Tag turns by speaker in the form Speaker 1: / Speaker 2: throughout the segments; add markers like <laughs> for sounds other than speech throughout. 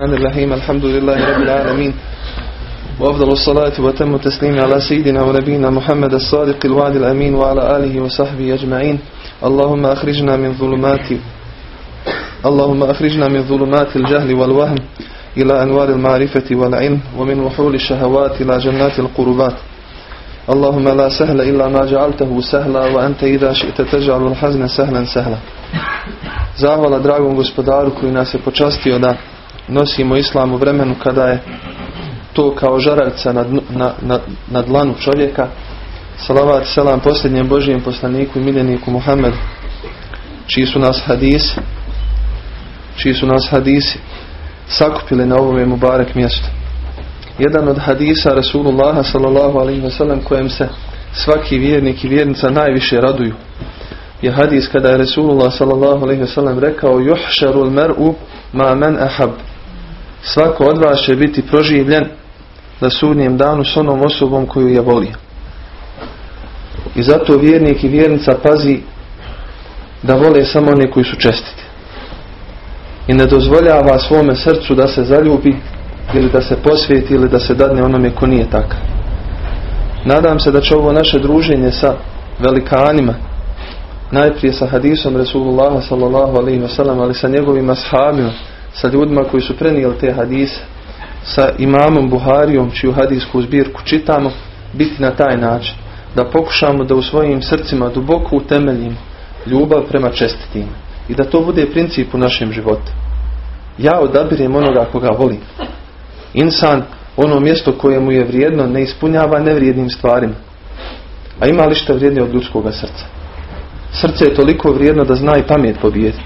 Speaker 1: الرحمن الرحيم. الحمد لله رب العالمين. وأفضل الصلاة وتم التسليم على سيدنا ونبينا محمد الصادق الوعد الأمين وعلى آله وصحبه أجمعين. اللهم أخرجنا من ظلمات اللهم أخرجنا من ظلمات الجهل والوهم إلى أنوار المعرفة والعلم ومن وحول الشهوات إلى جنات القربات. اللهم لا سهل إلا ما جعلته سهلا وأنت إذا شئت تجعل الحزن سهلا سهلا. Zahvala dragom gospodaru koji nas je počastio da nosimo islam u vremenu kada je to kao žaravca na, na, na, na dlanu čovjeka. Salavat selam posljednjem Božijem poslaniku i miljeniku Muhammed čiji su nas hadis čiji su nas hadisi sakupili na ovome Mubarek mjestu. Jedan od hadisa Rasulullaha sallallahu alaihi wa sallam kojem se svaki vjernik i vjernica najviše raduju je hadis kada je Resulullah sallallahu alaihi wasallam rekao yuhsharul mar'u ma man ahab svako od vas će biti proživljen na sudnjem danu s onom osobom koju je volio i zato vjernik i vjernica pazi da vole samo one koji su čestiti. I ne dozvoljava svome srcu da se zaljubi ili da se posvijeti ili da se dadne onome ko nije takav. Nadam se da će ovo naše druženje sa velikanima najprije sa hadisom Resulullaha sallallahu ali sa njegovim ashabima sa ljudima koji su prenijeli te hadise sa imamom Buharijom čiju hadijsku zbirku čitamo biti na taj način da pokušamo da u svojim srcima duboko utemeljimo ljubav prema čestitima i da to bude princip u našem životu. Ja odabirem onoga koga volim. Insan ono mjesto koje mu je vrijedno ne ispunjava nevrijednim stvarima. A ima li što vrijednije od ljudskoga srca? Srce je toliko vrijedno da zna i pamet pobijediti.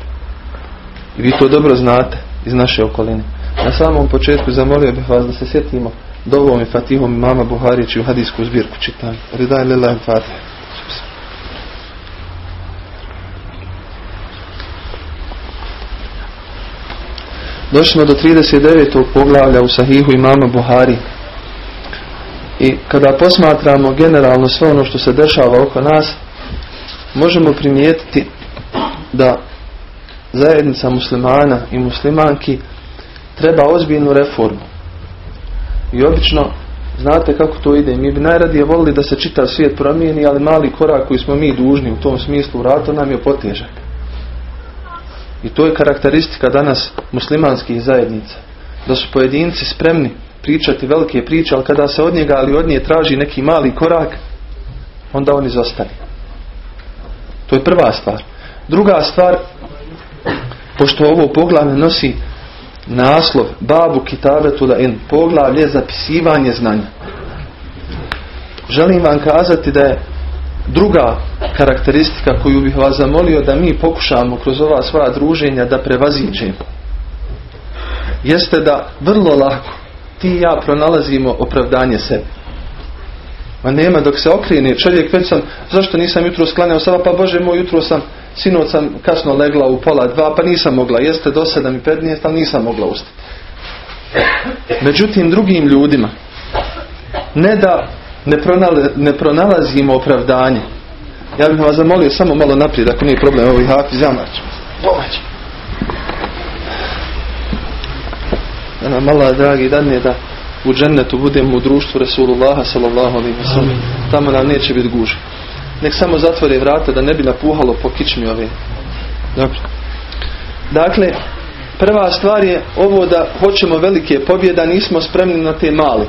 Speaker 1: I vi to dobro znate iz naše okoline. Na samom početku zamolio bih vas da se sjetimo dovom i fatihom mama Buharić u hadijsku zbirku čitam. Ridaj lillahi fatih. Došli smo do 39. poglavlja u sahihu imama Buhari. I kada posmatramo generalno sve ono što se dešava oko nas, možemo primijetiti da zajednica muslimana i muslimanki treba ozbiljnu reformu. I obično, znate kako to ide, mi bi najradije volili da se čitav svijet promijeni, ali mali korak koji smo mi dužni u tom smislu rata nam je potežak. I to je karakteristika danas muslimanskih zajednica. Da su pojedinci spremni pričati velike priče, ali kada se od njega ali od nje traži neki mali korak, onda oni zostane. To je prva stvar. Druga stvar, pošto ovo poglavlje nosi naslov Babu Kitabetu da in poglavlje zapisivanje znanja. Želim vam kazati da je druga karakteristika koju bih vas zamolio da mi pokušamo kroz ova svoja druženja da prevaziđemo. Jeste da vrlo lako ti i ja pronalazimo opravdanje sebi. Ma nema dok se okrene čovjek već sam, zašto nisam jutro sklanjao saba, pa Bože moj jutro sam, sinoć sam kasno legla u pola dva, pa nisam mogla, jeste do sedam i petnijest, ali nisam mogla ustati. Međutim, drugim ljudima, ne da ne, pronalazimo opravdanje. Ja bih vas zamolio samo malo naprijed, ako nije problem, ovih hafiz, zamać. Pomać. Da nam Allah, dragi, dadne da u džennetu budemo u društvu Resulullaha sallallahu alaihi wa sallam. Tamo nam neće biti guža. Nek samo zatvore vrata da ne bi napuhalo po kičmi ove. Dobro. Dakle, prva stvar je ovo da hoćemo velike pobjeda, nismo spremni na te male.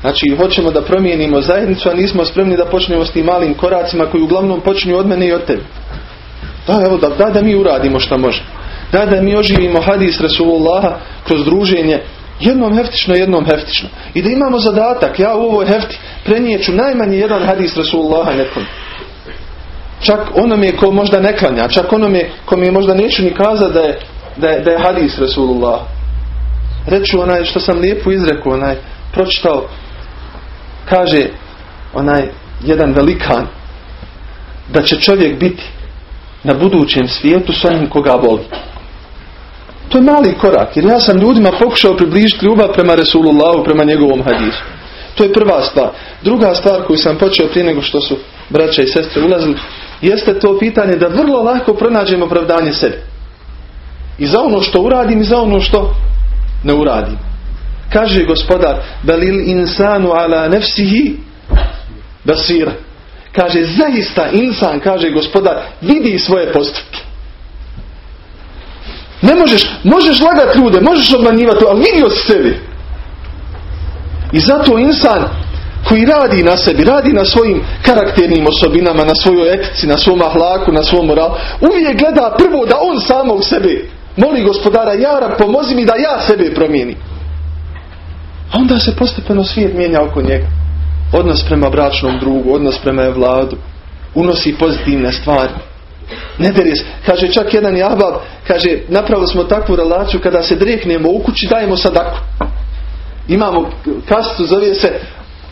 Speaker 1: Znači, hoćemo da promijenimo zajednicu, a nismo spremni da počnemo s tim malim koracima koji uglavnom počinju od mene i od tebe. Da, evo, da, da, da mi uradimo što može. Da, da mi oživimo hadis Rasulullaha kroz druženje Jednom heftično, jednom heftično. I da imamo zadatak, ja u ovoj hefti prenijeću najmanje jedan hadis Rasulullaha nekom. Čak onome ko možda ne klanja, čak onome mi možda neću ni kazati da je, da je, da je hadis Rasulullah. Reću onaj što sam lijepo izrekao, onaj pročitao, kaže onaj jedan velikan da će čovjek biti na budućem svijetu s onim koga voli. To je mali korak, jer ja sam ljudima pokušao približiti ljubav prema Resulullahu, prema njegovom hadisu. To je prva stvar. Druga stvar koju sam počeo prije nego što su braća i sestre ulazili, jeste to pitanje da vrlo lako pronađemo opravdanje sebi. I za ono što uradim i za ono što ne uradim. Kaže gospodar, belil insanu ala nefsihi basira. Kaže, zaista insan, kaže gospodar, vidi svoje postupke. Ne možeš, možeš lagati ljude, možeš obmanjivati, ali vidio si sebi. I zato insan koji radi na sebi, radi na svojim karakternim osobinama, na svojoj etici, na svom ahlaku, na svom moralu, uvijek gleda prvo da on samo u sebi moli gospodara Jara, pomozi mi da ja sebe promijenim. A onda se postepeno svijet mijenja oko njega. Odnos prema bračnom drugu, odnos prema vladu, unosi pozitivne stvari. Ne deri Kaže čak jedan jabav, kaže napravili smo takvu relaciju kada se dreknemo u kući dajemo sadaku. Imamo kastu, zove se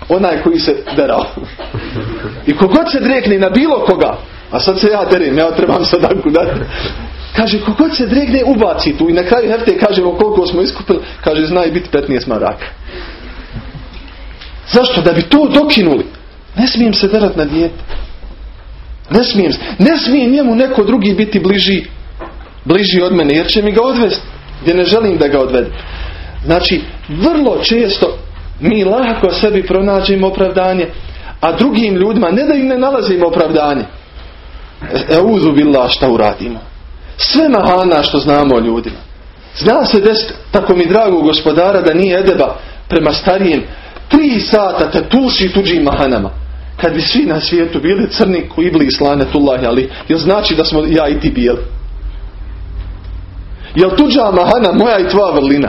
Speaker 1: onaj koji se derao. I kogod se drekne na bilo koga, a sad se ja derim, ja trebam sadaku dati. Kaže, kogod se dregne, ubaci tu. I na kraju hefte kažemo koliko smo iskupili. Kaže, zna i biti 15 maraka. Zašto? Da bi to dokinuli. Ne smijem se derat na dijete. Ne smijem se. Ne smije njemu neko drugi biti bliži, bliži od mene. Jer će mi ga odvesti. Gdje ne želim da ga odvede. Znači, vrlo često mi lako sebi pronađemo opravdanje. A drugim ljudima ne da im ne nalazimo opravdanje. E, uzu bila šta uradimo. Sve mahana što znamo o ljudima. Zna se des, tako mi drago gospodara, da nije edeba prema starijem. Tri sata te tuši tuđim mahanama. Kad bi svi na svijetu bili crni ko ibli slanetullahi ali, jel znači da smo ja i ti bijeli? Jel tuđa mahana moja i tvoja vrlina?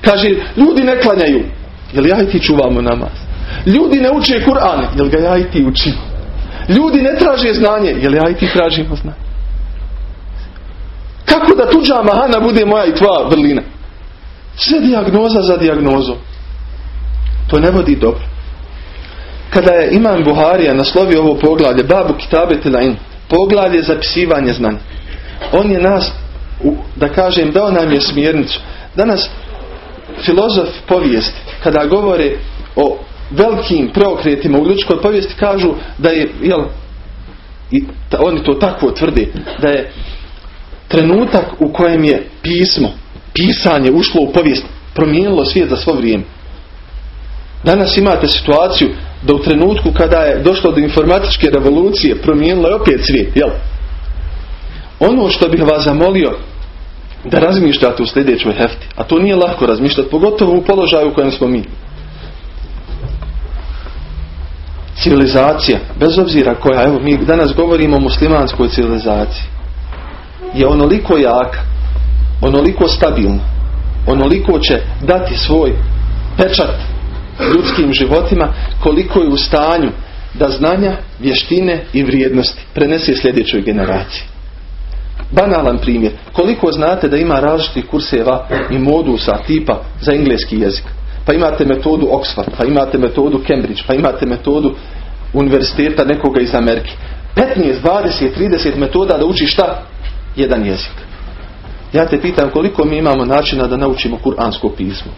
Speaker 1: Kaže, ljudi ne klanjaju. Jel ja i ti čuvamo namaz? Ljudi ne uče Kur'an. Jel ga ja i ti učimo? Ljudi ne traže znanje. Jel ja i ti tražimo znanje? Kako da tuđa mahana bude moja i tvoja vrlina? Sve dijagnoza za dijagnozu. To ne vodi dobro. Kada je Imam Buharija naslovio ovo poglavlje, Babu Kitabe Tilain, poglavlje za pisivanje znanja. On je nas, da kažem, dao nam je smjernicu. Danas filozof povijesti, kada govore o velikim preokretima u ljudskoj povijesti, kažu da je, jel, i oni to tako tvrde, da je trenutak u kojem je pismo, pisanje ušlo u povijest, promijenilo svijet za svo vrijeme. Danas imate situaciju da u trenutku kada je došlo do informatičke revolucije promijenilo je opet svijet, jel? Ono što bih vas zamolio da razmišljate u sljedećoj hefti, a to nije lako razmišljati, pogotovo u položaju u kojem smo mi. Civilizacija, bez obzira koja, evo mi danas govorimo o muslimanskoj civilizaciji je onoliko jaka, onoliko stabilna, onoliko će dati svoj pečat ljudskim životima koliko je u stanju da znanja, vještine i vrijednosti prenese sljedećoj generaciji. Banalan primjer. Koliko znate da ima različitih kurseva i modusa tipa za engleski jezik. Pa imate metodu Oxford, pa imate metodu Cambridge, pa imate metodu univerziteta nekoga iz Amerike. 15, 20, 30 metoda da uči šta? jedan jezik. Ja te pitam koliko mi imamo načina da naučimo kuransko pismo.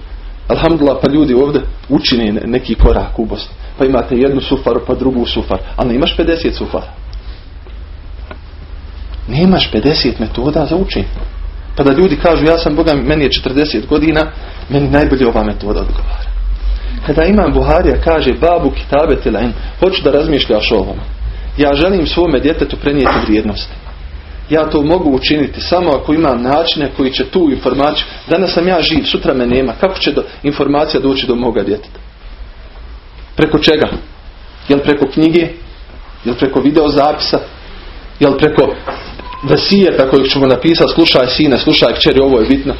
Speaker 1: Alhamdulillah, pa ljudi ovdje učini neki korak u Bosni. Pa imate jednu sufaru, pa drugu sufar. Ali imaš 50 sufara. Nemaš 50 metoda za učenje. Pa da ljudi kažu, ja sam Boga, meni je 40 godina, meni najbolje ova metoda odgovara. Kada imam Buharija kaže, babu kitabe tilain, hoću da razmišljaš o ovom. Ja želim svome djetetu prenijeti vrijednosti ja to mogu učiniti samo ako imam načine koji će tu informaciju. Danas sam ja živ, sutra me nema. Kako će do, informacija doći do moga djeteta? Preko čega? Jel preko knjige? Jel preko videozapisa? Jel preko tako kojeg ćemo napisati slušaj sine, slušaj kćeri, ovo je bitno.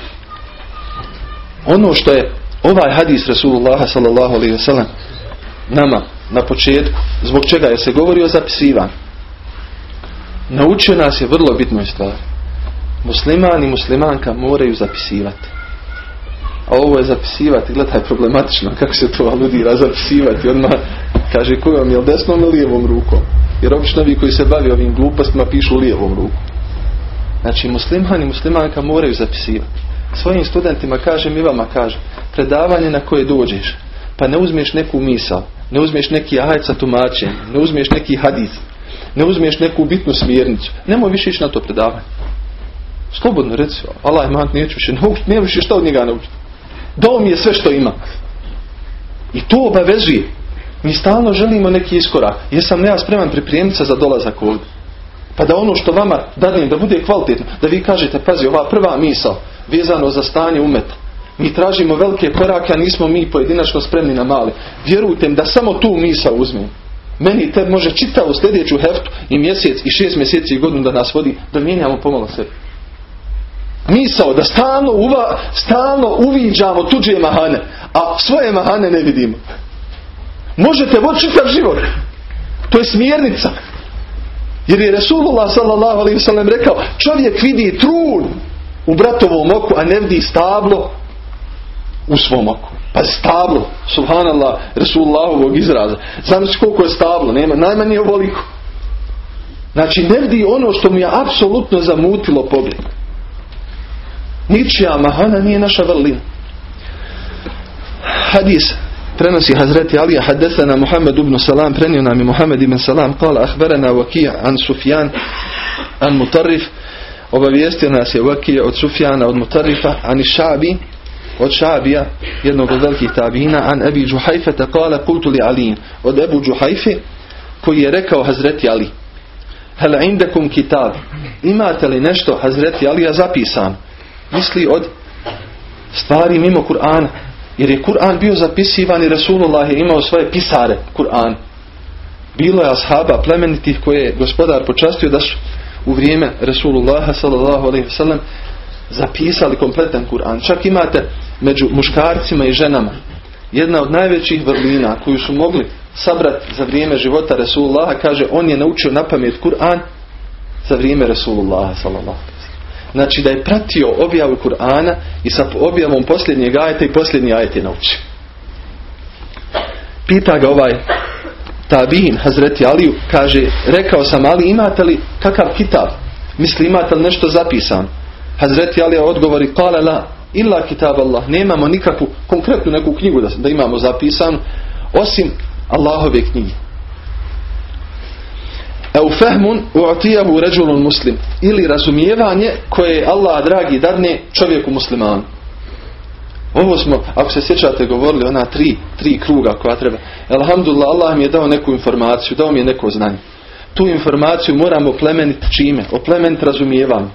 Speaker 1: Ono što je ovaj hadis Rasulullah sallallahu alaihi wasallam nama na početku, zbog čega je se govori o zapisivanju naučio nas je vrlo bitnoj stvari. Musliman i muslimanka moraju zapisivati. A ovo je zapisivati, gledaj problematično, kako se to aludira, zapisivati. Odmah kaže kojom je desnom ili lijevom rukom. Jer obično vi koji se bavi ovim glupostima pišu lijevom rukom. Znači musliman i muslimanka moraju zapisivati. Svojim studentima kažem i vama kažem, predavanje na koje dođeš, pa ne uzmeš neku misao, ne uzmeš neki ajca tumačenja, ne uzmeš neki hadis, ne uzmiješ neku bitnu smjernicu, nemoj više ići na to predavanje. Slobodno reci, Allah mat, neću više naučiti, više šta od njega naučiti.
Speaker 2: Dao mi je sve što ima. I to obavezuje. Mi stalno želimo neki iskorak. Jesam ja spreman pripremiti se za dolazak ovdje. Pa da ono što vama dadnem da bude kvalitetno. Da vi kažete, pazi, ova prva misao vezano za stanje umeta. Mi tražimo velike korake, a nismo mi pojedinačno spremni na mali. Vjerujte mi da samo tu misao uzmem. Meni te može čitavu sljedeću heftu i mjesec i šest mjeseci i godinu da nas vodi, da mijenjamo pomalo sebi. Misao da stalno, uva, stalno uviđamo tuđe mahane, a svoje mahane ne vidimo. Možete voditi čitav život. To je smjernica. Jer je Resulullah sallallahu rekao čovjek vidi trun u bratovom oku, a ne vidi stablo u svom oku. Pa stablo, subhanallah, Resulullahovog izraza. Znam koliko je stablo, nema, najmanje ovoliko. Znači ne vidi ono što mu je apsolutno zamutilo pogled. Ničija mahana nije naša vrlina. Hadis prenosi Hazreti Alija hadesana Muhammed ibn Salam prenio nam je Muhammed ibn Salam. Kala ahberana Vakija an Sufjan an Mutarrif. Obavijestio nas je Vakija od Sufjana od Mutarrifa an Šabi od Šabija jednog od velikih tabina an Ebi Džuhajfeta kala kultu li Alijin od Ebu Džuhajfe koji je rekao Hazreti Ali Hel indakum kitab? Imate li nešto Hazreti Alija zapisan misli od stvari mimo Kur'ana jer je Kur'an bio zapisivan i Rasulullah je imao svoje pisare Kur'an. Bilo je ashaba plemenitih koje je gospodar počastio da su u vrijeme Rasulullaha sallallahu alaihi zapisali kompletan Kur'an. Čak imate među muškarcima i ženama jedna od najvećih vrlina koju su mogli sabrati za vrijeme života Rasulullaha kaže on je naučio na pamet Kur'an za vrijeme Rasulullaha sallallahu Znači da je pratio objavu Kur'ana i sa objavom posljednjeg ajeta i posljednji ajet je naučio. Pita ga ovaj tabihin Hazreti Aliju, kaže, rekao sam Ali imate li kakav kitab? Misli imate li nešto zapisan? Hazreti Alija odgovori, kale la, illa kitab Allah. Nemamo nikakvu konkretnu neku knjigu da, da imamo zapisanu, osim Allahove knjige. Eu fehmun u'tijahu ređulun muslim. Ili razumijevanje koje je Allah dragi darne čovjeku muslimanu. Ovo smo, ako se sjećate, govorili ona tri, tri kruga koja treba. Alhamdulillah, Allah mi je dao neku informaciju, dao mi je neko znanje. Tu informaciju moramo oplemeniti čime? Oplemeniti razumijevanje.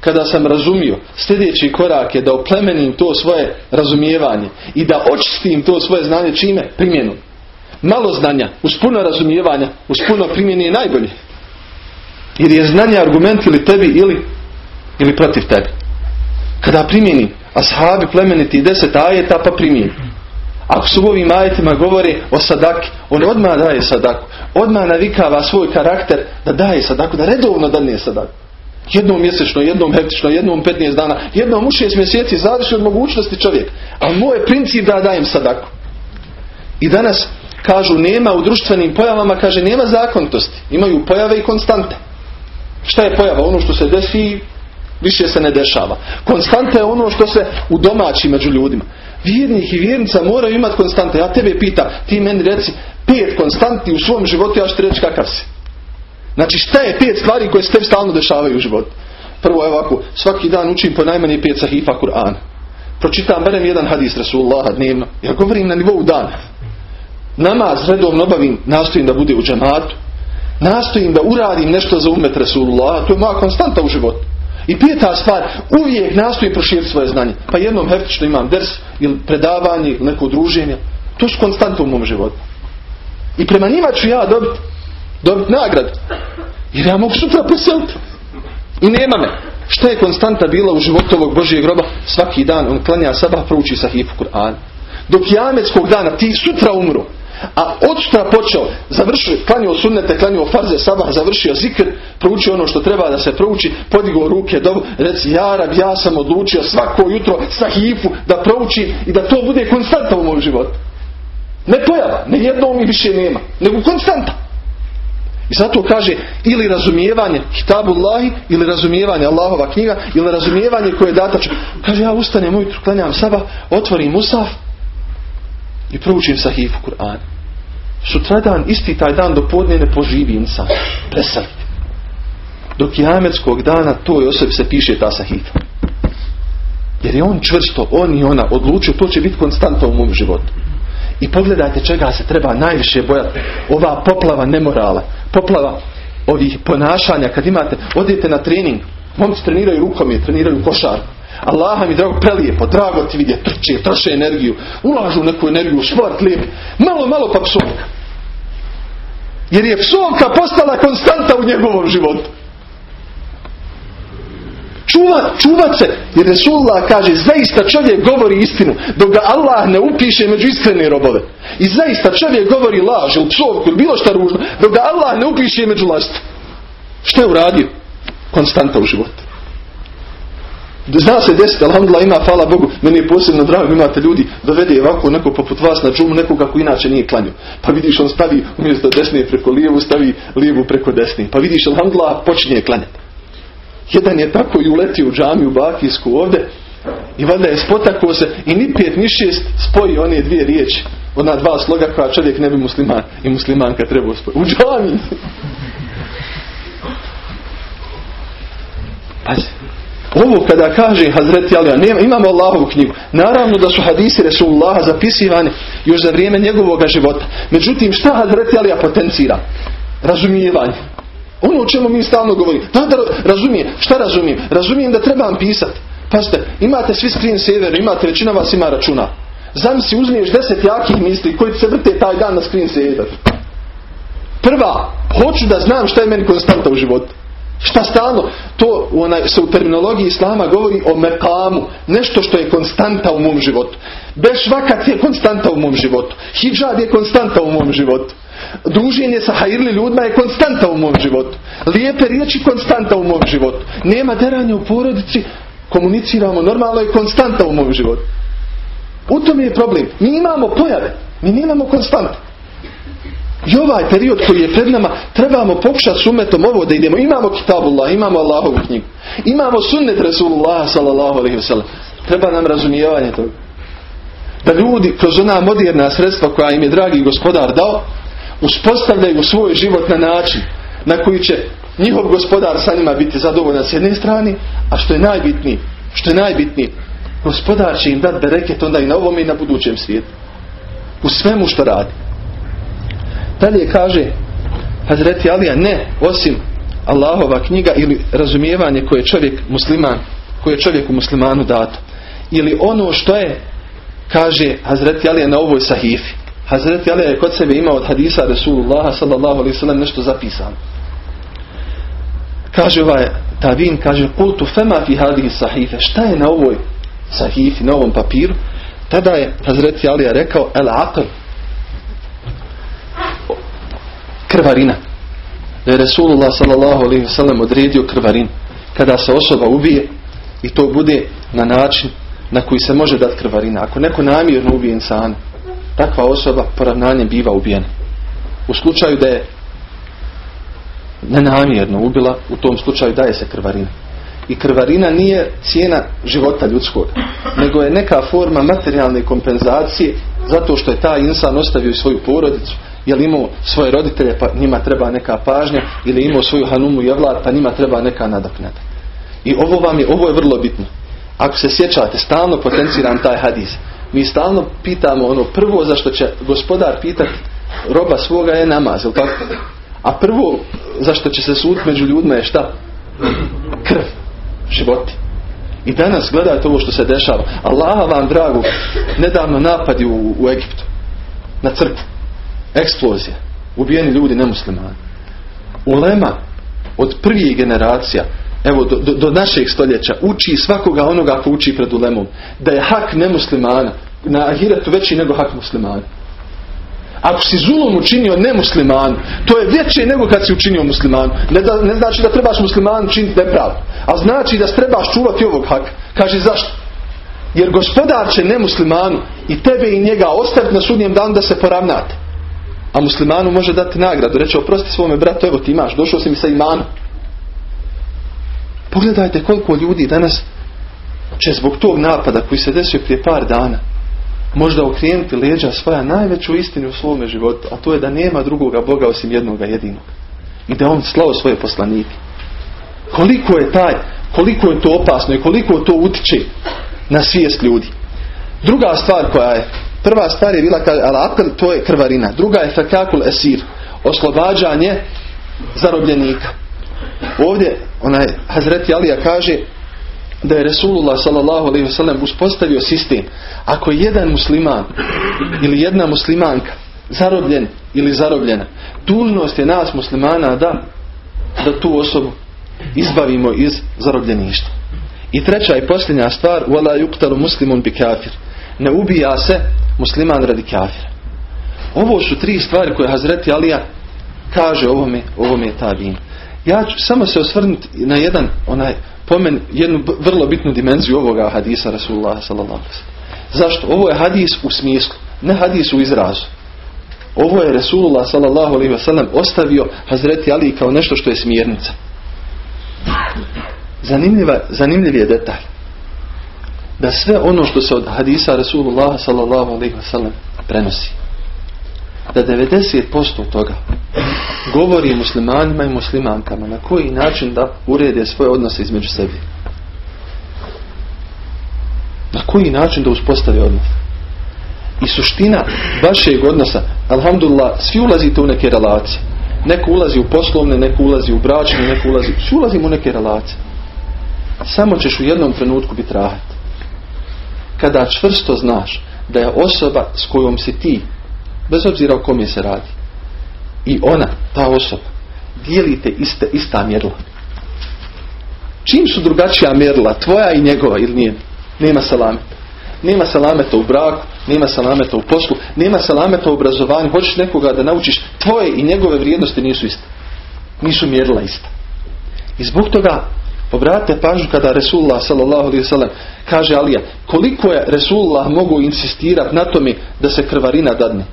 Speaker 2: Kada sam razumio, sljedeći korak je da oplemenim to svoje razumijevanje i da očistim to svoje znanje čime? Primjenom malo znanja, uz puno razumijevanja, uz puno primjeni je najbolje. Jer je znanje argument ili tebi ili, ili protiv tebi. Kada primjeni ashabi plemeniti deset ajeta pa primjeni. Ako su u ovim ajetima govore o sadaki, on odmah daje sadaku. Odmah navikava svoj karakter da daje sadaku, da redovno daje sadaku. Jednom mjesečno, jednom hektično, jednom 15 dana, jednom u šest mjeseci, zavisi od mogućnosti čovjeka. Ali moj princip da dajem sadaku. I danas kažu nema u društvenim pojavama, kaže nema zakonitosti. Imaju pojave i konstante. Šta je pojava? Ono što se desi više se ne dešava. Konstanta je ono što se u domaći među ljudima. Vjernih i vjernica moraju imati konstante. Ja tebe pita, ti meni reci pet konstanti u svom životu, ja ću ti reći kakav si. Znači šta je pet stvari koje se tebi stalno dešavaju u životu? Prvo je ovako, svaki dan učim po najmanje pet sahifa Kur'ana. Pročitam barem jedan hadis Rasulullaha dnevno. Ja govorim na nivou dana namaz redovno obavim, nastojim da bude u džematu, nastojim da uradim nešto za umet Rasulullah, to je moja konstanta u životu. I peta stvar, uvijek nastojim proširiti svoje znanje. Pa jednom heftično imam ders ili predavanje ili neko druženje. To su konstante u mom životu. I prema njima ću ja dobiti dobit nagradu. Jer ja mogu sutra preseliti. I nema me. Šta je konstanta bila u životu ovog Božijeg groba? Svaki dan on klanja sabah, prouči sahifu Kur'an. Dok jametskog dana ti sutra umru. A od sutra počeo, završio, klanio sunnete, klanio farze, sabah, završio zikr, proučio ono što treba da se prouči, podigao ruke, do, reci, ja ja sam odlučio svako jutro sahifu da prouči i da to bude konstanta u mom životu. Ne pojava, ne jednom i više nema, nego konstanta. I zato kaže ili razumijevanje Kitabullahi ili razumijevanje Allahova knjiga ili razumijevanje koje je data. Kaže ja ustanem ujutro, klanjam sabah, otvorim Musaf, i proučim sahifu Kur'ana. Sutradan, isti taj dan do podne ne poživi insan. Dok jametskog dana toj osobi se piše ta sahifa. Jer je on čvrsto, on i ona odlučio, to će biti konstantno u mom životu. I pogledajte čega se treba najviše bojati. Ova poplava nemorala, poplava ovih ponašanja kad imate, odete na trening, momci treniraju rukom je, treniraju košar. Allaha mi drago prelijepo, drago ti vidje, trče, troše energiju, ulažu neku energiju, šport lijep, malo, malo pa psovka. Jer je psovka postala konstanta u njegovom životu. Čuvat, čuvat se, jer Resulullah kaže, zaista čovjek govori istinu, dok ga Allah ne upiše među iskrene robove. I zaista čovjek govori laž ili psovku ili bilo šta ružno, dok ga Allah ne upiše među lažstvo. Što je uradio? Konstanta u životu. Zna se desiti, alhamdulillah ima, hvala Bogu, meni je posebno drago, imate ljudi, dovede ovako neko poput vas na džumu, nekoga koji inače nije klanio. Pa vidiš on stavi umjesto desne preko lijevu, stavi lijevu preko desne. Pa vidiš, alhamdulillah, počinje klanjati. Jedan je tako i uletio u džamiju Bakijsku ovdje i valjda je spotakao se i ni pet ni šest spoji one dvije riječi. Ona dva sloga koja čovjek ne bi musliman i muslimanka trebao spojiti. U džamiji. <laughs> Pazi. Ovo kada kaže Hazreti Alija, nema, imamo Allahovu knjigu. Naravno da su hadisi Resulullaha zapisivani još za vrijeme njegovog života. Međutim, šta Hazreti Alija potencira? Razumijevanje. Ono o čemu mi stalno govorimo. Da, da razumijem. Šta razumijem? Razumijem da trebam pisati. Pazite, imate svi screen saver, imate, većina vas ima računa. si uzmiješ deset jakih misli koji se vrte taj dan na screen saver. Prva, hoću da znam šta je meni konstanta u životu. Šta stalno? To onaj, se u terminologiji islama govori o mekamu. Nešto što je konstanta u mom životu. Bešvakat je konstanta u mom životu. Hidžad je konstanta u mom životu. Druženje sa hajirli ljudima je konstanta u mom životu. Lijepe riječi konstanta u mom životu. Nema deranja u porodici, komuniciramo normalno je konstanta u mom životu. U tom je problem. Mi imamo pojave, mi nemamo konstanta. I ovaj period koji je pred nama trebamo pokušati s umetom ovo da idemo. Imamo kitabullah, imamo Allahovu knjigu. Imamo sunnet Rasulullah sallallahu alaihi wasallam. Treba nam razumijevanje toga. Da ljudi kroz ona moderna sredstva koja im je dragi gospodar dao, uspostavljaju svoj život na način na koji će njihov gospodar sa njima biti zadovoljan s jedne strane, a što je najbitnije, što je najbitnije, gospodar će im dati bereket onda i na ovom i na budućem svijetu. U svemu što radi. Dalje kaže Hazreti Alija ne osim Allahova knjiga ili razumijevanje koje je čovjek musliman, koje je čovjeku muslimanu dato. Ili ono što je kaže Hazreti Alija na ovoj sahifi. Hazreti Alija je kod sebe imao od hadisa Rasulullah sallallahu alaihi sallam nešto zapisano. Kaže ovaj Tavin, kaže kultu fema fi hadihi sahife. Šta je na ovoj sahifi, na ovom papiru? Tada je Hazreti Alija rekao el aql krvarina. Da je Resulullah sallam odredio krvarin. Kada se osoba ubije i to bude na način na koji se može dati krvarina. Ako neko namjerno ubije insana, takva osoba poravnanjem biva ubijena. U slučaju da je nenamjerno ubila, u tom slučaju daje se krvarina. I krvarina nije cijena života ljudskog, nego je neka forma materijalne kompenzacije zato što je taj insan ostavio svoju porodicu, jel imao svoje roditelje pa njima treba neka pažnja ili imao svoju hanumu i vlad pa njima treba neka nadoknada. I ovo vam je, ovo je vrlo bitno. Ako se sjećate, stalno potenciram taj hadis. Mi stalno pitamo ono prvo za što će gospodar pitati roba svoga je namaz, jel tako? A prvo zašto će se sud među ljudima je šta? Krv, životi. I danas gledajte ovo što se dešava. Allaha vam dragu, nedavno napadi u, u Egiptu. Na crkvu eksplozija, ubijeni ljudi nemuslimani. Ulema od prvih generacija, evo do, do, do našeg stoljeća, uči svakoga onoga ko uči pred ulemom, da je hak nemuslimana na ahiretu veći nego hak muslimana. Ako si zulom učinio nemusliman, to je veće nego kad si učinio musliman. Ne, da, ne znači da trebaš musliman učiniti nepravdu. A znači da trebaš čuvati ovog haka. Kaže zašto? Jer gospodar će nemuslimanu i tebe i njega ostaviti na sudnjem danu da se poravnate. A muslimanu može dati nagradu. Reći, oprosti svome bratu, evo ti imaš, došao si mi sa imanom. Pogledajte koliko ljudi danas će zbog tog napada koji se desio prije par dana možda okrenuti leđa svoja najveću istinu u svome životu, a to je da nema drugoga Boga osim jednoga jedinog. I da on slao svoje poslanike. Koliko je taj, koliko je to opasno i koliko to utiče na svijest ljudi. Druga stvar koja je, prva stvar je bila al apel, to je krvarina. Druga je fakakul esir, oslobađanje zarobljenika. Ovdje onaj Hazreti Alija kaže da je Resulullah wasallam uspostavio sistem. Ako je jedan musliman ili jedna muslimanka zarobljen ili zarobljena, dužnost je nas muslimana da da tu osobu izbavimo iz zarobljeništva. I treća i posljednja stvar, wala yuqtalu muslimun bi kafir. Ne ubija se musliman radi kafira. Ovo su tri stvari koje Hazreti Alija kaže ovome, ovome tabin. Ja ću samo se osvrnuti na jedan onaj pomen, jednu vrlo bitnu dimenziju ovoga hadisa Rasulullah sallallahu Zašto? Ovo je hadis u smislu, ne hadis u izrazu. Ovo je Rasulullah sallallahu ostavio Hazreti Ali kao nešto što je smjernica. Zanimljiva, zanimljiv je detalj. Da sve ono što se od hadisa Rasulullah sallallahu alaihi wasallam prenosi. Da 90% toga govori muslimanima i muslimankama na koji način da urede svoje odnose između sebi. Na koji način da uspostave odnos. I suština vašeg odnosa, alhamdulillah, svi ulazite u neke relacije. Neko ulazi u poslovne, neko ulazi u bračne, neko ulazi, svi ulazimo u neke relacije. Samo ćeš u jednom trenutku biti rahat. Kada čvrsto znaš da je osoba s kojom si ti, bez obzira o kom je se radi, i ona, ta osoba, dijelite iste, ista mjerila. Čim su drugačija mjerila, tvoja i njegova ili nije, nema salameta. Nema salameta u braku, nema salameta u poslu, nema salameta u obrazovanju. Hoćeš nekoga da naučiš, tvoje i njegove vrijednosti nisu iste. Nisu mjerila ista. I zbog toga obratite pažnju kada Resulullah s.a.v. kaže Alija, koliko je Resulullah mogu insistirati na tome da se krvarina dadne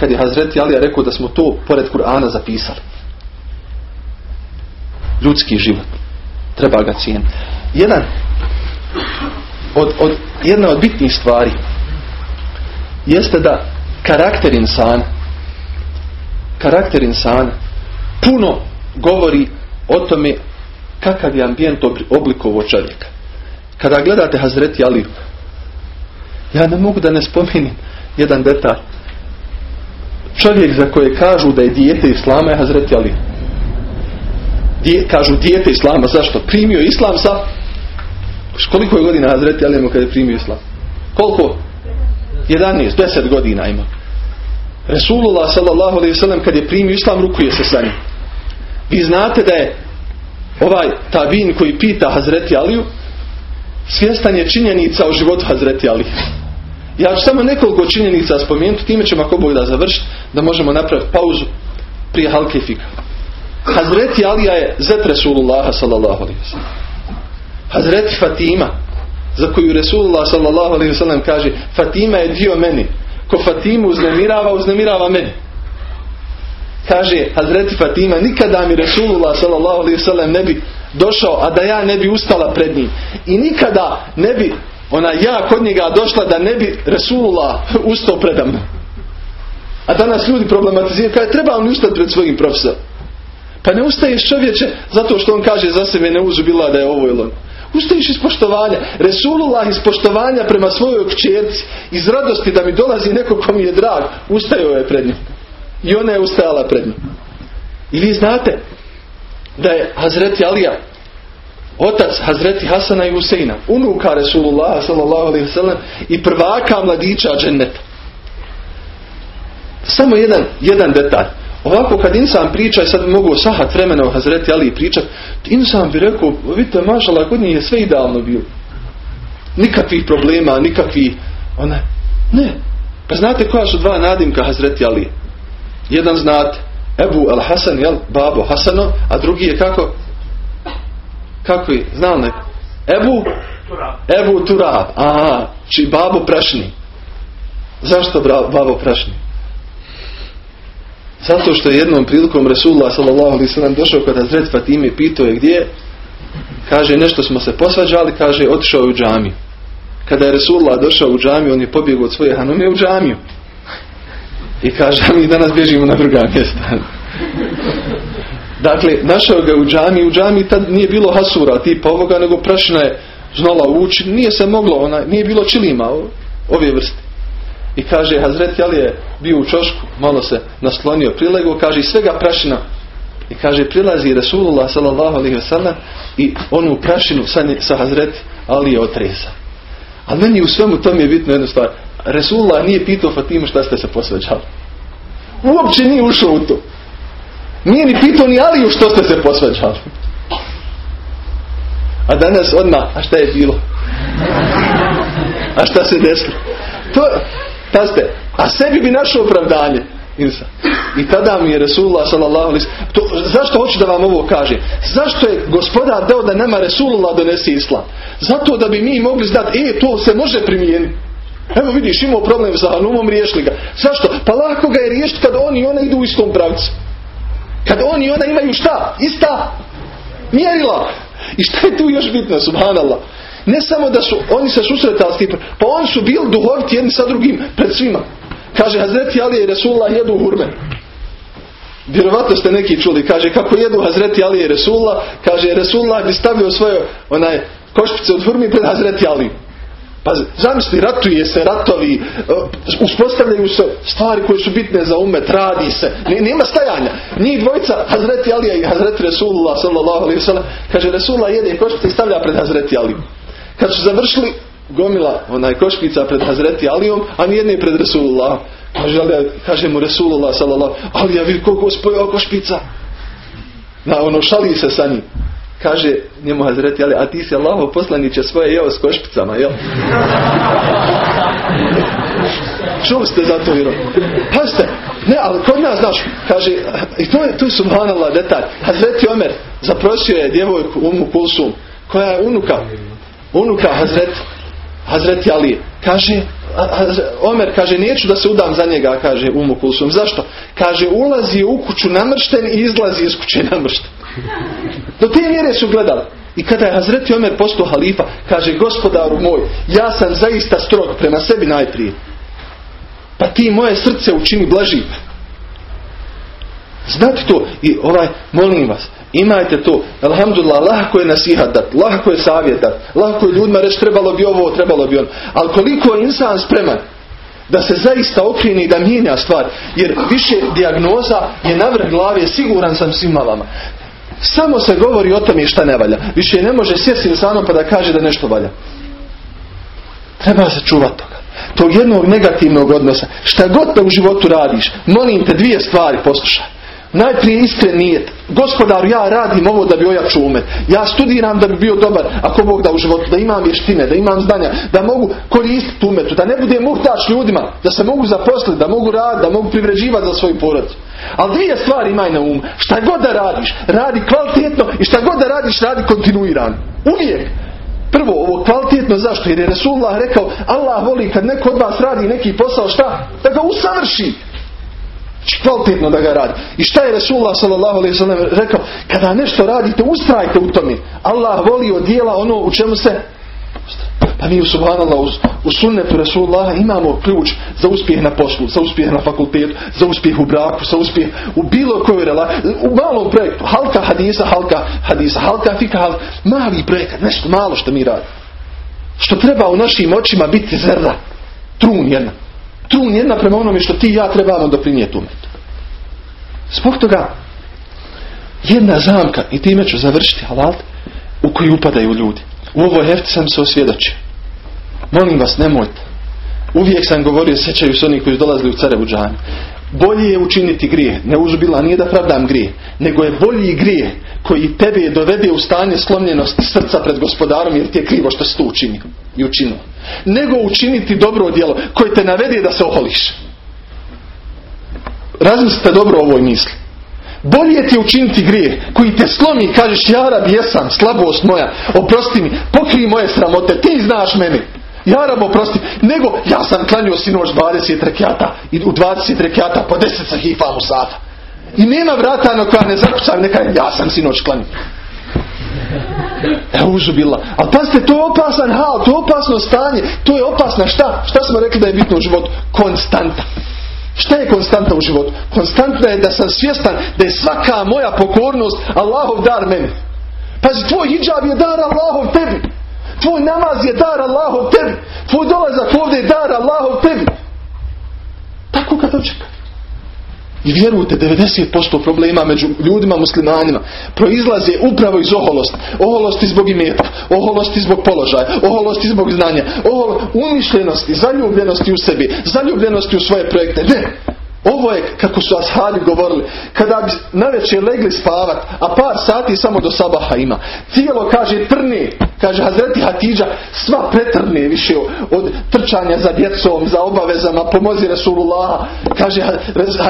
Speaker 2: kad je Hazreti Alija rekao da smo to pored Kur'ana zapisali. Ljudski život. Treba ga cijeniti. Jedan od, od, jedna od bitnih stvari jeste da karakter insana karakter insana puno govori o tome kakav je ambijent oblikovao čovjeka. Kada gledate Hazreti Aliju, ja ne mogu da ne spomenim jedan detalj čovjek za koje kažu da je dijete Islama je Hazreti Ali. Dije, kažu dijete Islama, zašto? Primio Islam sa koliko je godina Hazreti Ali kada je primio Islam? Koliko? 11, 10 godina ima. Resulullah sallallahu alaihi sallam kad je primio Islam rukuje se sa njim. Vi znate da je ovaj tabin koji pita Hazreti Aliju svjestan je činjenica o životu Hazreti Ali. Ja ću samo nekoliko činjenica spomenuti, time ćemo ako Bog da završiti, da možemo napraviti pauzu prije halke fika. Hazreti Alija je zet Resulullaha sallallahu alaihi. Hazreti Fatima, za koju Resulullah sallallahu alaihi kaže, Fatima je dio meni. Ko Fatimu uznemirava, uznemirava meni. Kaže Hazreti Fatima, nikada mi Resulullah sallallahu alaihi sallam ne bi došao, a da ja ne bi ustala pred njim. I nikada ne bi ona ja kod njega došla da ne bi Resulullah ustao predam. A danas ljudi problematiziraju, kaže treba on ustati pred svojim profesorom. Pa ne ustaješ čovječe zato što on kaže za sebe ne uzubila da je ovo ili ono. Ustaješ iz poštovanja. Resulullah iz poštovanja prema svojoj kćerci, iz radosti da mi dolazi neko ko mi je drag, ustajao je pred njom. I ona je ustajala pred njom. I vi znate da je Hazreti Alija otac Hazreti Hasana i Huseina, unuka Resulullah sallallahu alaihi wasallam i prvaka mladića dženneta. Samo jedan, jedan detalj. Ovako kad insan priča i sad mogu sahat vremena o Hazreti Ali pričat, insan bi rekao, vidite mašala, kod njih je sve idealno bilo. Nikakvih problema, nikakvih, ona, ne. Pa znate koja su dva nadimka Hazreti Ali? Jedan znate, Ebu al Hasan, jel, babo Hasano, a drugi je kako? Kako je? Znam neko? Ebu? Ebu Turab. Aha, či babo prašni. Zašto babo prašni? Zato što je jednom prilikom Resulullah s.a.v. došao kada Hazret Fatime pitao je gdje kaže nešto smo se posvađali kaže otišao je u džamiju kada je Resulullah došao u džamiju on je pobjegao od svoje hanume u džamiju i kaže mi danas bježimo na druga mjesta dakle našao ga u džamiji u džamiji tad nije bilo hasura tipa ovoga nego prašina je znala ući, nije se moglo, ona, nije bilo čilima ove vrste. I kaže, Hazreti Ali je bio u čošku, malo se naslonio, prilego, kaže, svega prašina. I kaže, prilazi alaihi wasallam i onu prašinu sa, sa Hazreti Ali je otresa. Ali meni u svemu tom je bitno jedna stvar. Resulullah nije pitao Fatimu šta ste se posveđali. Uopće nije ušao u to. Nije ni pitao ni Aliju što ste se posveđali. A danas odmah, a šta je bilo? A šta se desilo? To, pazite, a sebi bi našao opravdanje. I tada mi je Resulullah sallallahu alaihi to, Zašto hoću da vam ovo kažem? Zašto je gospodar dao da nama Resulullah donese islam? Zato da bi mi mogli znati, e, to se može primijeniti. Evo vidiš, imao problem sa Hanumom, riješili ga. Zašto? Pa lako ga je riješiti kad oni i ona idu u istom pravcu. Kad oni i ona imaju šta? Ista mjerila. I šta je tu još bitno, subhanallah? Ne samo da su, oni se susretali s tim, pa oni su bili duhoviti jedni sa drugim pred svima. Kaže Hazreti Ali i Resulullah jedu hurme. Vjerovatno ste neki čuli. Kaže kako jedu Hazreti Ali i Resulullah. Kaže Resulullah bi stavio svoje onaj košpice od hurmi pred Hazreti Ali. Pa zamisli, ratuje se, ratovi, e, uspostavljaju se stvari koje su bitne za umet, radi se, nema stajanja. Njih dvojica, Hazreti Alija i Hazreti Resulullah sallallahu alaihi sallam, kaže Resulullah jede košpice i stavlja pred Hazreti Alijom. Kad su završili, gomila onaj košpica pred Hazreti Alijom, a nijedne pred Resulullah. Kaže, Alija, kaže mu Resulullah sallallahu Alija, vidi koliko spojao košpica. Na ono šali se sa njim. Kaže njemu Hazreti Ali, a ti si Allaho poslaniće svoje jeo s košpicama, jel? Čuli ste za to, vjerom? Pazite, ne, ali kod nas, znaš, kaže, i to je, tu subhanallah detalj. Hazreti Omer zaprosio je djevojku Umu Kulsum, koja je unuka, unuka Hazreti, Hazreti Ali. Kaže, Omer kaže neću da se udam za njega kaže Umu Kulsum. Zašto? Kaže ulazi u kuću namršten i izlazi iz kuće namršten. Do te mjere su gledali. I kada je Hazreti Omer postao halifa, kaže gospodaru moj, ja sam zaista strog prema sebi najprije. Pa ti moje srce učini blaži. Znate to? I ovaj, molim vas, imajte to. Alhamdulillah, lahko je nasihat dat, lahko je savjet dat, lahko je ljudima reći trebalo bi ovo, trebalo bi ono. Ali koliko je insan spreman da se zaista okrene i da mijenja stvar. Jer više dijagnoza je na vrh glave, siguran sam svima vama. Samo se govori o tome šta ne valja. Više ne može sjesti insanom pa da kaže da nešto valja. Treba se čuvati toga. Tog jednog negativnog odnosa. Šta god da u životu radiš, molim te dvije stvari poslušaj. Najprije iskren nijet. Gospodaru, ja radim ovo da bi ojačao umet. Ja studiram da bi bio dobar, ako Bog da u životu, da imam vještine, da imam znanja, da mogu koristiti umetu, da ne budem muhtač ljudima, da se mogu zaposliti, da mogu raditi, da mogu privređivati za svoj porod. Ali dvije stvari imaj na um. Šta god da radiš, radi kvalitetno i šta god da radiš, radi kontinuiran. Uvijek. Prvo, ovo kvalitetno zašto? Jer je Resulullah rekao, Allah voli kad neko od vas radi neki posao, šta? Da ga usavrši kvalitetno da ga radi. I šta je Resulullah sallam rekao? Kada nešto radite, ustrajte u tome. Allah voli od dijela ono u čemu se pa mi u subhanallah u, u sunnetu Resulullah imamo ključ za uspjeh na poslu, za uspjeh na fakultetu, za uspjeh u braku, za uspjeh u bilo kojoj relaciji, u malom projektu, halka hadisa, halka hadisa, halka fika, halka, mali projekat, nešto malo što mi radimo. Što treba u našim očima biti zrna, trun jedna trun jedna prema onome što ti i ja trebamo doprinijeti umetu. Zbog toga jedna zamka, i time ću završiti halalt, u koji upadaju ljudi. U ovoj hefti sam se osvjedočio. Molim vas, nemojte. Uvijek sam govorio, sećaju se oni koji su dolazili u Carevu džanju. Bolje je učiniti grije. Ne uzbila nije da pravdam grije. Nego je bolji grije koji tebe dovede u stanje slomljenosti srca pred gospodarom jer ti je krivo što si to učinio i učinilo. Nego učiniti dobro djelo koje te navede da se oholiš. Razmislite dobro o ovoj misli. Bolje ti učiniti grije koji te slomi i kažeš ja rab jesam, slabost moja, oprosti mi, pokrij moje sramote, ti znaš meni. Ja rab oprosti, nego ja sam klanio sinoć 20 rekiata i u 20 rekiata po 10 sahifa mu sata. I nema vrata na koja ne zakucam, neka ja sam sinoć klanio. Evo uzubila. Ali pazite, to je opasan hal, to je opasno stanje, to je opasna šta? Šta smo rekli da je bitno u životu? Konstanta. Šta je konstanta u životu? Konstantna je da sam svjestan da je svaka moja pokornost Allahov dar meni. Pazi, tvoj hijab je dar Allahov tebi. Tvoj namaz je dar Allahov tebi. Tvoj dolazak ovdje je dar Allahov tebi. Tako kad očeka. I vjerujte, 90% problema među ljudima muslimanima proizlaze upravo iz oholosti. Oholosti zbog imeta, oholosti zbog položaja, oholosti zbog znanja, oholo, umišljenosti, zaljubljenosti u sebi, zaljubljenosti u svoje projekte. Ne, ovo je, kako su ashabi govorili, kada bi navečer legli spavat, a par sati samo do sabaha ima. Tijelo, kaže, trne, kaže Hazreti Hatidža, sva pretrne više od trčanja za djecom, za obavezama, pomozi Rasulullah. Kaže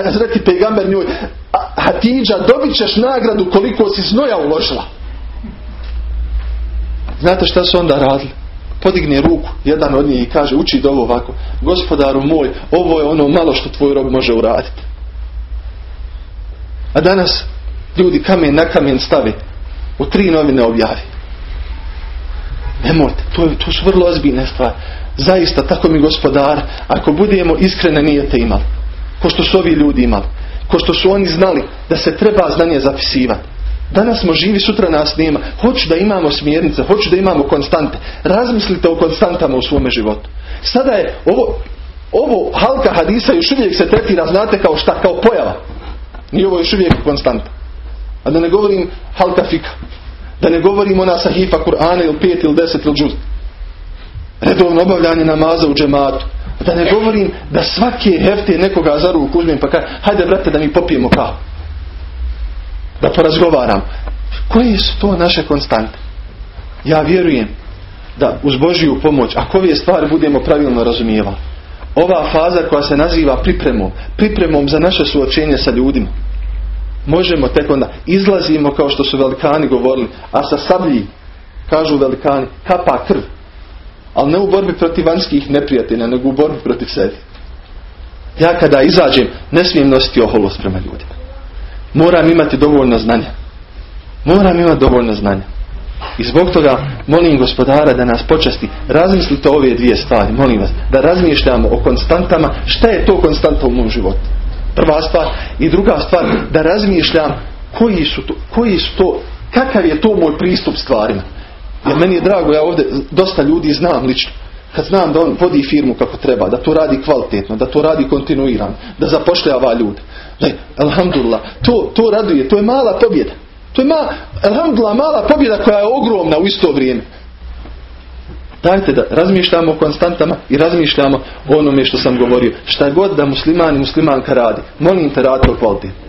Speaker 2: Hazreti Pegamber njoj, Hatidža, dobit ćeš nagradu koliko si znoja uložila. Znate šta su onda radili? Podigne ruku, jedan od njih i kaže, uči ovo ovako, gospodaru moj, ovo je ono malo što tvoj rob može uraditi. A danas ljudi kamen na kamen stavi, u tri novine objavi. Nemojte, to, to su vrlo ozbiljne stvari. Zaista, tako mi gospodar, ako budemo iskrene nijete imali, ko što su ovi ljudi imali, ko što su oni znali da se treba znanje zapisivati, Danas smo živi, sutra nas nema. Hoću da imamo smjernice, hoću da imamo konstante. Razmislite o konstantama u svome životu. Sada je ovo, ovo halka hadisa još uvijek se tretira, znate kao šta, kao pojava. Nije ovo još uvijek konstanta. A da ne govorim halka fika. Da ne govorim ona sahifa Kur'ana ili pet ili deset ili džuz. Redovno obavljanje namaza u džematu. Da ne govorim da svake hefte nekoga za ruku uzmem pa kaže, hajde brate da mi popijemo kavu da porazgovaram. Koje su to naše konstante? Ja vjerujem da uz Božiju pomoć, ako ove stvari budemo pravilno razumijevali, ova faza koja se naziva pripremom, pripremom za naše suočenje sa ljudima, možemo tek onda, izlazimo kao što su velikani govorili, a sa sablji, kažu velikani, kapa krv. Ali ne u borbi protiv vanjskih neprijatelja, nego u borbi protiv sebi. Ja kada izađem, ne smijem nositi oholost prema ljudima. Moram imati dovoljno znanja. Moram imati dovoljno znanja. I zbog toga molim gospodara da nas počasti. Razmislite ove dvije stvari, molim vas. Da razmišljamo o konstantama. Šta je to konstanta u mom životu? Prva stvar. I druga stvar, da razmišljam koji su to, koji su to kakav je to moj pristup stvarima. Jer meni je drago, ja ovdje dosta ljudi znam lično. Kad znam da on vodi firmu kako treba, da to radi kvalitetno, da to radi kontinuirano, da zapošljava ljude. Da, alhamdulillah, to, to raduje, to je mala pobjeda. To je ma, alhamdulillah, mala pobjeda koja je ogromna u isto vrijeme. Dajte da razmišljamo o konstantama i razmišljamo o onome što sam govorio. Šta god da musliman i muslimanka radi, molim te radi to kvalitetno.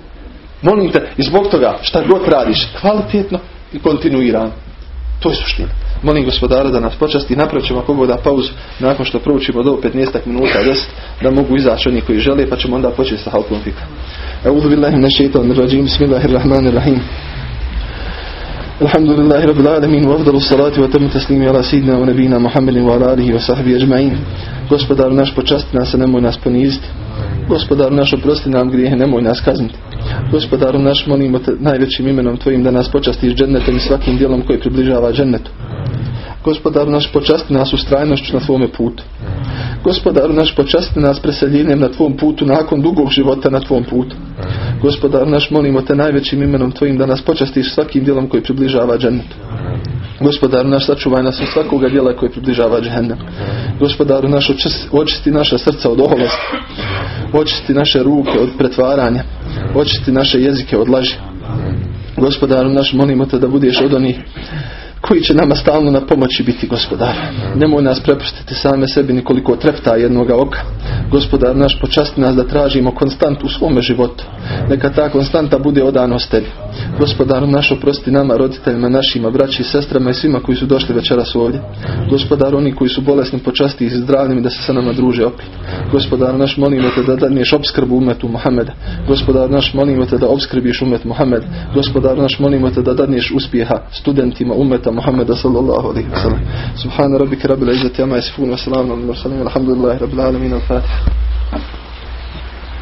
Speaker 2: Molim te i zbog toga šta god radiš kvalitetno i kontinuirano. To je suština. Molim gospodara da nas počasti. Napravit ćemo ako da pauzu nakon što proučimo do 15 minuta 10 da mogu izaći oni koji žele pa ćemo onda početi sa halkom fika. A'udhu billahi minash shaitanir rajim. Bismillahir rahmanir rahim. الحمد لله رب العالمين وافضل الصلاة وتم التسليم على سيدنا ونبينا محمد وعلى آله وصحبه أجمعين Gospodar naš počasti nas, nemoj nas poniziti. Gospodar naš oprosti nam grijehe, nemoj nas kazniti. Gospodaru naš molimo te najvećim imenom Tvojim da nas počastiš džennetom i svakim dijelom koji približava džennetu. Gospodaru naš počasti nas ustrajnošću na Tvome putu. Gospodaru naš počasti nas preseljenjem na Tvom putu nakon dugog života na Tvom putu. Gospodaru naš molimo te najvećim imenom Tvojim da nas počastiš svakim dijelom koji približava džennetu. Gospodaru naš sačuvaj nas od svakoga djela koji približava džehennem. Gospodaru naš očisti naša srca od oholosti. Očisti naše ruke od pretvaranja. Očisti naše jezike od laži. Gospodaru naš molimo te da budeš od onih koji će nama stalno na pomoći biti gospodar. Nemoj nas prepustiti same sebi nikoliko trepta jednoga oka. Gospodar naš počasti nas da tražimo konstant u svome životu. Neka ta konstanta bude odanost tebi. Gospodar naš oprosti nama, roditeljima našima, braći i sestrama i svima koji su došli večeras ovdje. Gospodar oni koji su bolesni počasti i zdravljeni da se sa nama druže opet. Gospodar naš molimo te da dadneš obskrbu umetu Muhameda. Gospodar naš molimo te da obskrbiš umet Muhammed. Gospodar naš molimo te da dadneš uspjeha studentima umeta محمد صلى الله عليه وسلم. سبحان ربك رب العزة عما يصفون وسلام على المرسلين والحمد لله رب العالمين الفاتح